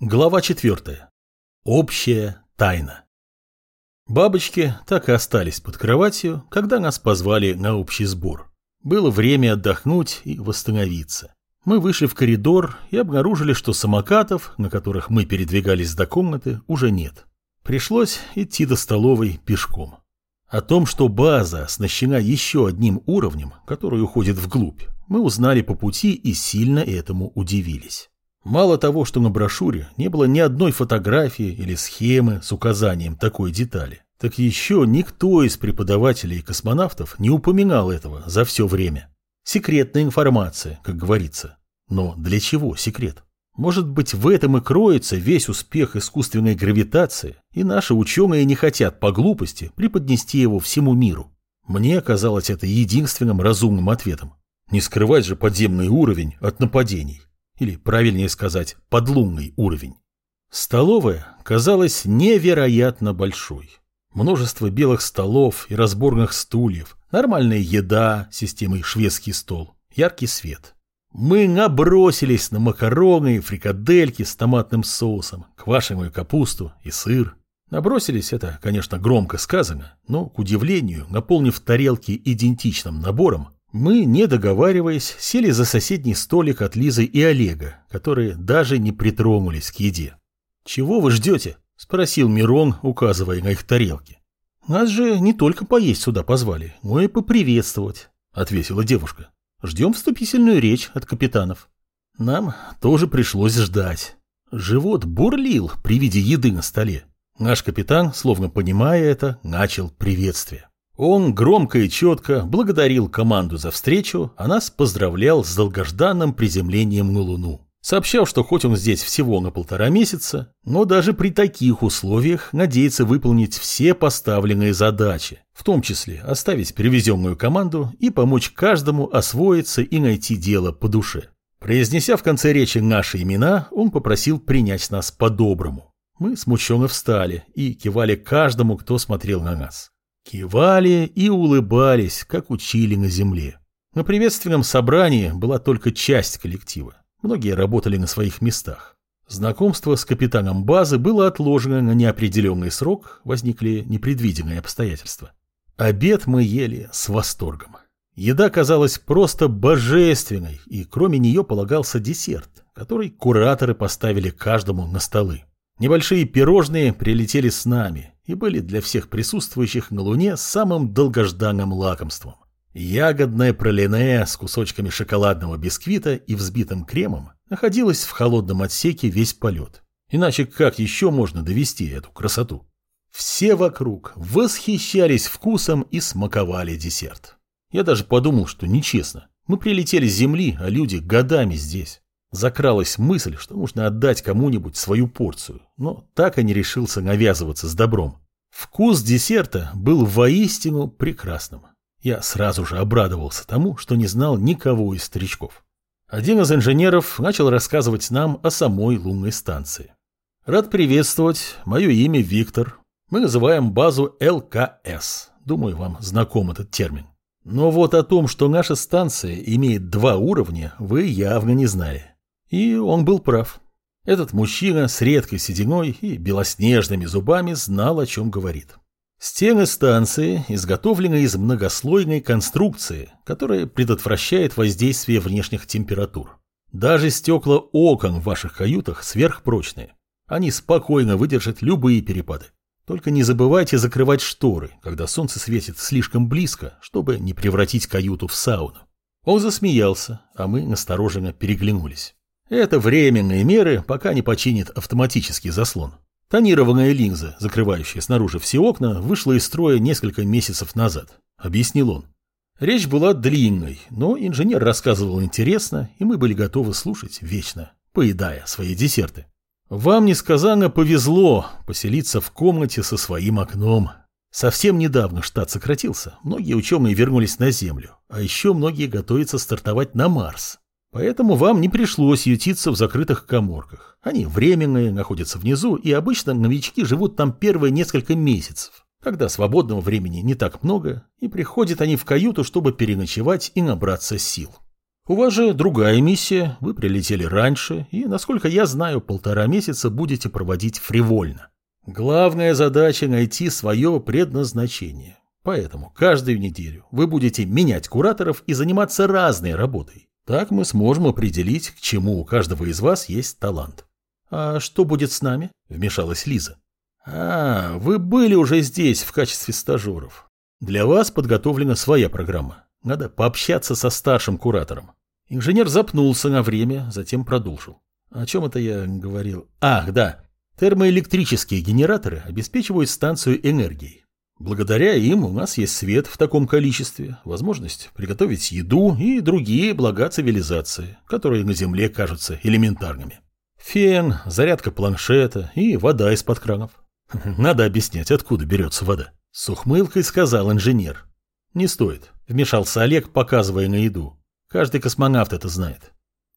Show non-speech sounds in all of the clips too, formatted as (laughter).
Глава четвертая. Общая тайна. Бабочки так и остались под кроватью, когда нас позвали на общий сбор. Было время отдохнуть и восстановиться. Мы вышли в коридор и обнаружили, что самокатов, на которых мы передвигались до комнаты, уже нет. Пришлось идти до столовой пешком. О том, что база оснащена еще одним уровнем, который уходит вглубь, мы узнали по пути и сильно этому удивились. Мало того, что на брошюре не было ни одной фотографии или схемы с указанием такой детали, так еще никто из преподавателей и космонавтов не упоминал этого за все время. Секретная информация, как говорится. Но для чего секрет? Может быть, в этом и кроется весь успех искусственной гравитации, и наши ученые не хотят по глупости преподнести его всему миру. Мне казалось это единственным разумным ответом. Не скрывать же подземный уровень от нападений или, правильнее сказать, подлунный уровень. Столовая казалась невероятно большой. Множество белых столов и разборных стульев, нормальная еда системой шведский стол, яркий свет. Мы набросились на макароны и фрикадельки с томатным соусом, квашеную капусту и сыр. Набросились, это, конечно, громко сказано, но, к удивлению, наполнив тарелки идентичным набором, мы, не договариваясь, сели за соседний столик от Лизы и Олега, которые даже не притронулись к еде. «Чего вы ждете?» – спросил Мирон, указывая на их тарелки. «Нас же не только поесть сюда позвали, но и поприветствовать», – ответила девушка. «Ждем вступительную речь от капитанов». Нам тоже пришлось ждать. Живот бурлил при виде еды на столе. Наш капитан, словно понимая это, начал приветствие. Он громко и четко благодарил команду за встречу, а нас поздравлял с долгожданным приземлением на Луну. Сообщал, что хоть он здесь всего на полтора месяца, но даже при таких условиях надеется выполнить все поставленные задачи, в том числе оставить привезенную команду и помочь каждому освоиться и найти дело по душе. Произнеся в конце речи наши имена, он попросил принять нас по-доброму. Мы смущенно встали и кивали каждому, кто смотрел на нас. Кивали и улыбались, как учили на земле. На приветственном собрании была только часть коллектива. Многие работали на своих местах. Знакомство с капитаном базы было отложено на неопределенный срок, возникли непредвиденные обстоятельства. Обед мы ели с восторгом. Еда казалась просто божественной, и кроме нее полагался десерт, который кураторы поставили каждому на столы. Небольшие пирожные прилетели с нами и были для всех присутствующих на Луне самым долгожданным лакомством. Ягодное пролине с кусочками шоколадного бисквита и взбитым кремом находилось в холодном отсеке весь полет. Иначе как еще можно довести эту красоту? Все вокруг восхищались вкусом и смаковали десерт. Я даже подумал, что нечестно. Мы прилетели с Земли, а люди годами здесь. Закралась мысль, что нужно отдать кому-нибудь свою порцию, но так и не решился навязываться с добром. Вкус десерта был воистину прекрасным. Я сразу же обрадовался тому, что не знал никого из старичков. Один из инженеров начал рассказывать нам о самой лунной станции. Рад приветствовать, мое имя Виктор. Мы называем базу ЛКС. Думаю, вам знаком этот термин. Но вот о том, что наша станция имеет два уровня, вы явно не знали. И он был прав. Этот мужчина с редкой сединой и белоснежными зубами знал, о чем говорит. Стены станции изготовлены из многослойной конструкции, которая предотвращает воздействие внешних температур. Даже стекла окон в ваших каютах сверхпрочные. Они спокойно выдержат любые перепады. Только не забывайте закрывать шторы, когда солнце светит слишком близко, чтобы не превратить каюту в сауну. Он засмеялся, а мы настороженно переглянулись. Это временные меры, пока не починит автоматический заслон. Тонированная линза, закрывающая снаружи все окна, вышла из строя несколько месяцев назад, объяснил он. Речь была длинной, но инженер рассказывал интересно, и мы были готовы слушать вечно, поедая свои десерты. Вам несказанно повезло поселиться в комнате со своим окном. Совсем недавно штат сократился, многие ученые вернулись на Землю, а еще многие готовятся стартовать на Марс. Поэтому вам не пришлось ютиться в закрытых коморках. Они временные, находятся внизу, и обычно новички живут там первые несколько месяцев, когда свободного времени не так много, и приходят они в каюту, чтобы переночевать и набраться сил. У вас же другая миссия, вы прилетели раньше, и, насколько я знаю, полтора месяца будете проводить фривольно. Главная задача – найти свое предназначение. Поэтому каждую неделю вы будете менять кураторов и заниматься разной работой. Так мы сможем определить, к чему у каждого из вас есть талант. «А что будет с нами?» – вмешалась Лиза. «А, вы были уже здесь в качестве стажеров. Для вас подготовлена своя программа. Надо пообщаться со старшим куратором». Инженер запнулся на время, затем продолжил. «О чем это я говорил? Ах, да. Термоэлектрические генераторы обеспечивают станцию энергией. Благодаря им у нас есть свет в таком количестве, возможность приготовить еду и другие блага цивилизации, которые на Земле кажутся элементарными. Фен, зарядка планшета и вода из-под кранов. (laughs) Надо объяснять, откуда берется вода. С ухмылкой сказал инженер. Не стоит, вмешался Олег, показывая на еду. Каждый космонавт это знает.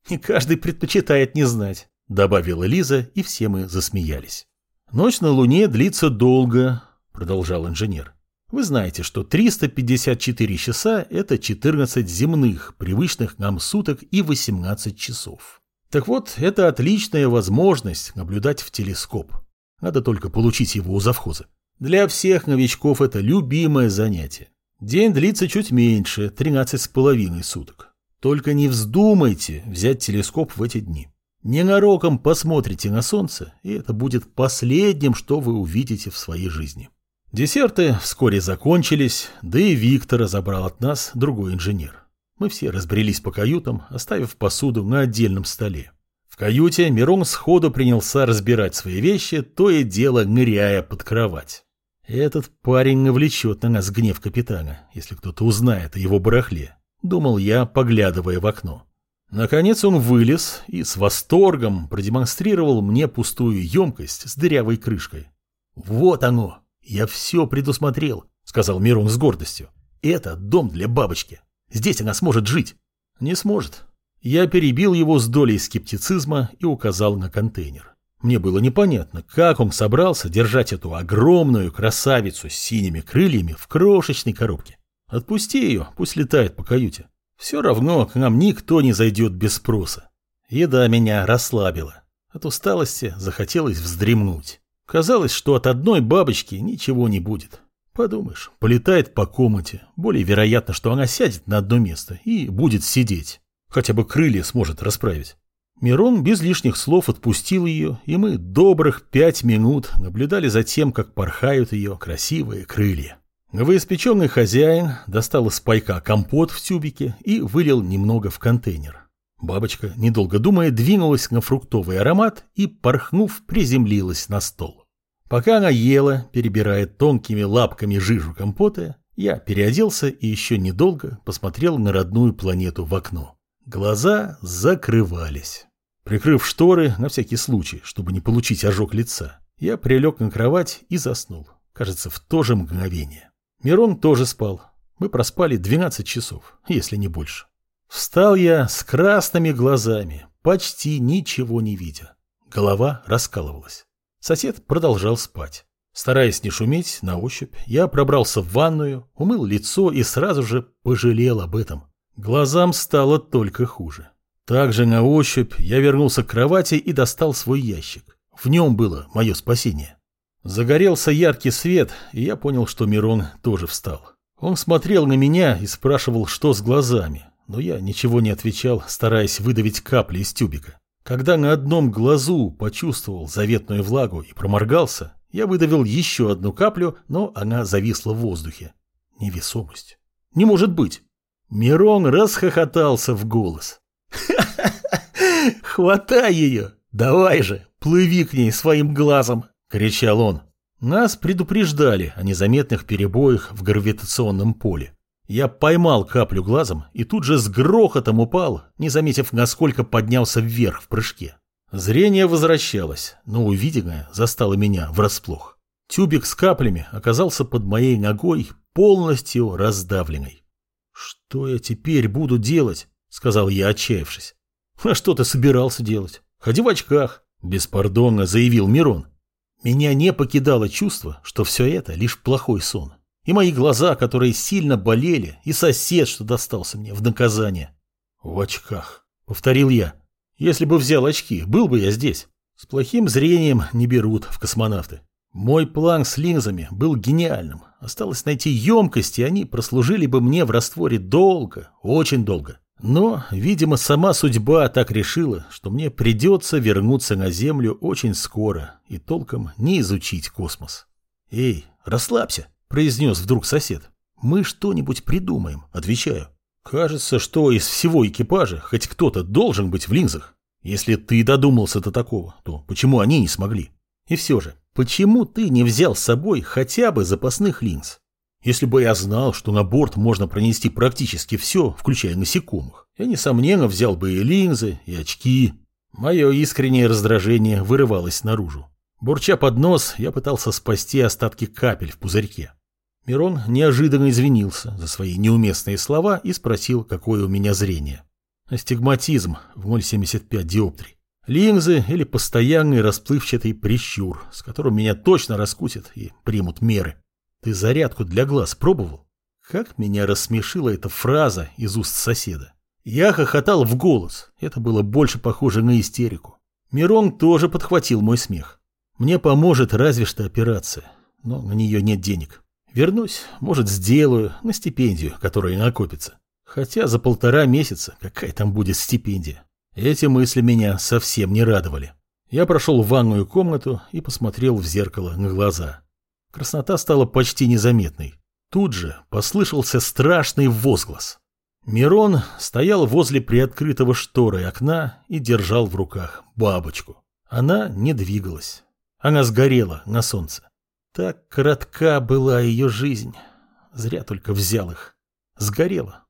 И каждый предпочитает не знать, добавила Лиза, и все мы засмеялись. Ночь на Луне длится долго, продолжал инженер. Вы знаете, что 354 часа – это 14 земных, привычных нам суток и 18 часов. Так вот, это отличная возможность наблюдать в телескоп. Надо только получить его у завхоза. Для всех новичков это любимое занятие. День длится чуть меньше, 13 с половиной суток. Только не вздумайте взять телескоп в эти дни. Ненароком посмотрите на солнце, и это будет последним, что вы увидите в своей жизни. Десерты вскоре закончились, да и Виктора забрал от нас другой инженер. Мы все разбрелись по каютам, оставив посуду на отдельном столе. В каюте Мирон сходу принялся разбирать свои вещи, то и дело ныряя под кровать. Этот парень навлечет на нас гнев капитана, если кто-то узнает о его барахле, думал я, поглядывая в окно. Наконец он вылез и с восторгом продемонстрировал мне пустую емкость с дырявой крышкой. Вот оно, «Я все предусмотрел», — сказал Мирон с гордостью. «Это дом для бабочки. Здесь она сможет жить». «Не сможет». Я перебил его с долей скептицизма и указал на контейнер. Мне было непонятно, как он собрался держать эту огромную красавицу с синими крыльями в крошечной коробке. Отпусти ее, пусть летает по каюте. Все равно к нам никто не зайдет без спроса. Еда меня расслабила. От усталости захотелось вздремнуть. Казалось, что от одной бабочки ничего не будет. Подумаешь, полетает по комнате. Более вероятно, что она сядет на одно место и будет сидеть. Хотя бы крылья сможет расправить. Мирон без лишних слов отпустил ее, и мы добрых пять минут наблюдали за тем, как порхают ее красивые крылья. Новоиспеченный хозяин достал из пайка компот в тюбике и вылил немного в контейнер. Бабочка, недолго думая, двинулась на фруктовый аромат и, порхнув, приземлилась на стол. Пока она ела, перебирая тонкими лапками жижу компота, я переоделся и еще недолго посмотрел на родную планету в окно. Глаза закрывались. Прикрыв шторы на всякий случай, чтобы не получить ожог лица, я прилег на кровать и заснул. Кажется, в то же мгновение. Мирон тоже спал. Мы проспали 12 часов, если не больше. Встал я с красными глазами, почти ничего не видя. Голова раскалывалась. Сосед продолжал спать. Стараясь не шуметь, на ощупь, я пробрался в ванную, умыл лицо и сразу же пожалел об этом. Глазам стало только хуже. Также на ощупь я вернулся к кровати и достал свой ящик. В нем было мое спасение. Загорелся яркий свет, и я понял, что Мирон тоже встал. Он смотрел на меня и спрашивал, что с глазами, но я ничего не отвечал, стараясь выдавить капли из тюбика. Когда на одном глазу почувствовал заветную влагу и проморгался, я выдавил еще одну каплю, но она зависла в воздухе. Невесомость. Не может быть. Мирон расхохотался в голос. (laughs) «Хватай ее! Давай же, плыви к ней своим глазом!» — кричал он. Нас предупреждали о незаметных перебоях в гравитационном поле. Я поймал каплю глазом и тут же с грохотом упал, не заметив, насколько поднялся вверх в прыжке. Зрение возвращалось, но увиденное застало меня врасплох. Тюбик с каплями оказался под моей ногой полностью раздавленный. «Что я теперь буду делать?» — сказал я, отчаявшись. «А что ты собирался делать? Ходи в очках», — беспардонно заявил Мирон. Меня не покидало чувство, что все это лишь плохой сон. И мои глаза, которые сильно болели, и сосед, что достался мне в наказание. В очках, повторил я. Если бы взял очки, был бы я здесь. С плохим зрением не берут в космонавты. Мой план с линзами был гениальным. Осталось найти емкость, и они прослужили бы мне в растворе долго, очень долго. Но, видимо, сама судьба так решила, что мне придется вернуться на Землю очень скоро и толком не изучить космос. «Эй, расслабься», – произнес вдруг сосед. «Мы что-нибудь придумаем», – отвечаю. «Кажется, что из всего экипажа хоть кто-то должен быть в линзах. Если ты додумался до такого, то почему они не смогли? И все же, почему ты не взял с собой хотя бы запасных линз? Если бы я знал, что на борт можно пронести практически все, включая насекомых, я, несомненно, взял бы и линзы, и очки. Мое искреннее раздражение вырывалось наружу. Бурча под нос, я пытался спасти остатки капель в пузырьке. Мирон неожиданно извинился за свои неуместные слова и спросил, какое у меня зрение. Астигматизм в 0,75 диоптрий. Линзы или постоянный расплывчатый прищур, с которым меня точно раскусят и примут меры. Ты зарядку для глаз пробовал? Как меня рассмешила эта фраза из уст соседа. Я хохотал в голос, это было больше похоже на истерику. Мирон тоже подхватил мой смех. Мне поможет разве что операция, но на нее нет денег. Вернусь, может, сделаю на стипендию, которая накопится. Хотя за полтора месяца какая там будет стипендия. Эти мысли меня совсем не радовали. Я прошел в ванную комнату и посмотрел в зеркало на глаза. Краснота стала почти незаметной. Тут же послышался страшный возглас. Мирон стоял возле приоткрытого шторы окна и держал в руках бабочку. Она не двигалась. Она сгорела на солнце. Так коротка была ее жизнь. Зря только взял их. Сгорела.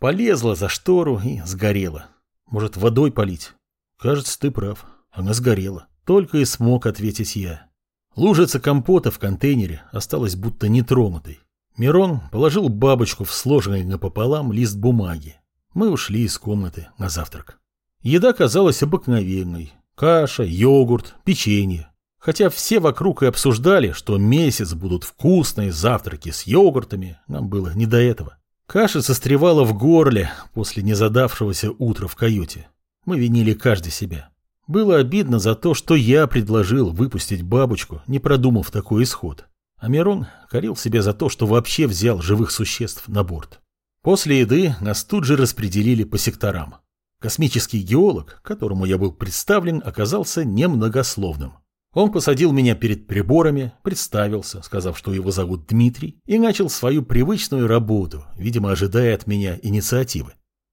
Полезла за штору и сгорела. Может, водой полить? Кажется, ты прав. Она сгорела. Только и смог ответить я. Лужица компота в контейнере осталась будто нетронутой. Мирон положил бабочку в сложенный напополам лист бумаги. Мы ушли из комнаты на завтрак. Еда казалась обыкновенной. Каша, йогурт, печенье. Хотя все вокруг и обсуждали, что месяц будут вкусные завтраки с йогуртами, нам было не до этого. Каша состревала в горле после незадавшегося утра в каюте. Мы винили каждый себя. Было обидно за то, что я предложил выпустить бабочку, не продумав такой исход. А Мирон корил себя за то, что вообще взял живых существ на борт. После еды нас тут же распределили по секторам. Космический геолог, которому я был представлен, оказался немногословным. Он посадил меня перед приборами, представился, сказав, что его зовут Дмитрий, и начал свою привычную работу, видимо, ожидая от меня инициативы.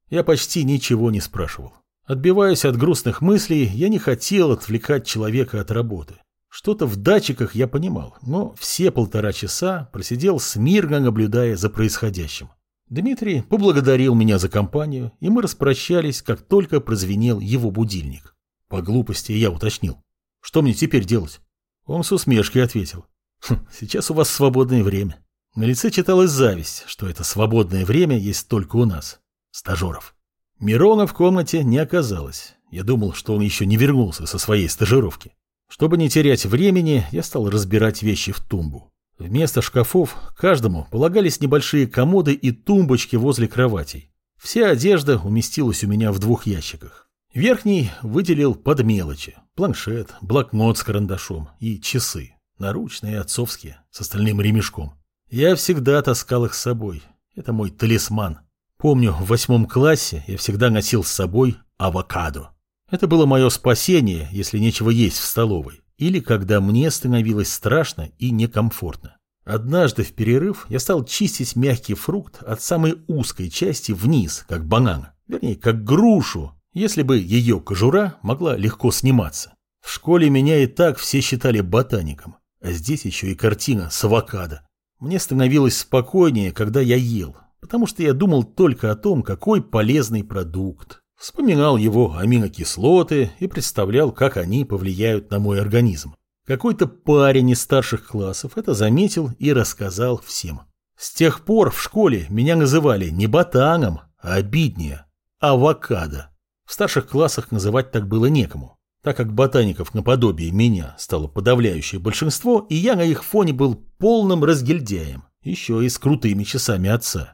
Я почти ничего не спрашивал. Отбиваясь от грустных мыслей, я не хотел отвлекать человека от работы. Что-то в датчиках я понимал, но все полтора часа просидел смирно, наблюдая за происходящим. Дмитрий поблагодарил меня за компанию, и мы распрощались, как только прозвенел его будильник. По глупости я уточнил. Что мне теперь делать? Он с усмешкой ответил. «Хм, сейчас у вас свободное время. На лице читалась зависть, что это свободное время есть только у нас, стажеров. Мирона в комнате не оказалось. Я думал, что он еще не вернулся со своей стажировки. Чтобы не терять времени, я стал разбирать вещи в тумбу. Вместо шкафов каждому полагались небольшие комоды и тумбочки возле кроватей. Вся одежда уместилась у меня в двух ящиках. Верхний выделил под мелочи. Планшет, блокнот с карандашом и часы. Наручные, отцовские, с остальным ремешком. Я всегда таскал их с собой. Это мой талисман. Помню, в восьмом классе я всегда носил с собой авокадо. Это было мое спасение, если нечего есть в столовой, или когда мне становилось страшно и некомфортно. Однажды в перерыв я стал чистить мягкий фрукт от самой узкой части вниз, как банан, вернее, как грушу, если бы ее кожура могла легко сниматься. В школе меня и так все считали ботаником, а здесь еще и картина с авокадо. Мне становилось спокойнее, когда я ел, потому что я думал только о том, какой полезный продукт. Вспоминал его аминокислоты и представлял, как они повлияют на мой организм. Какой-то парень из старших классов это заметил и рассказал всем. С тех пор в школе меня называли не ботаном, а обиднее – авокадо. В старших классах называть так было некому, так как ботаников наподобие меня стало подавляющее большинство, и я на их фоне был полным разгильдяем, еще и с крутыми часами отца.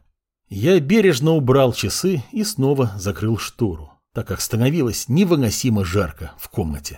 Я бережно убрал часы и снова закрыл штору, так как становилось невыносимо жарко в комнате.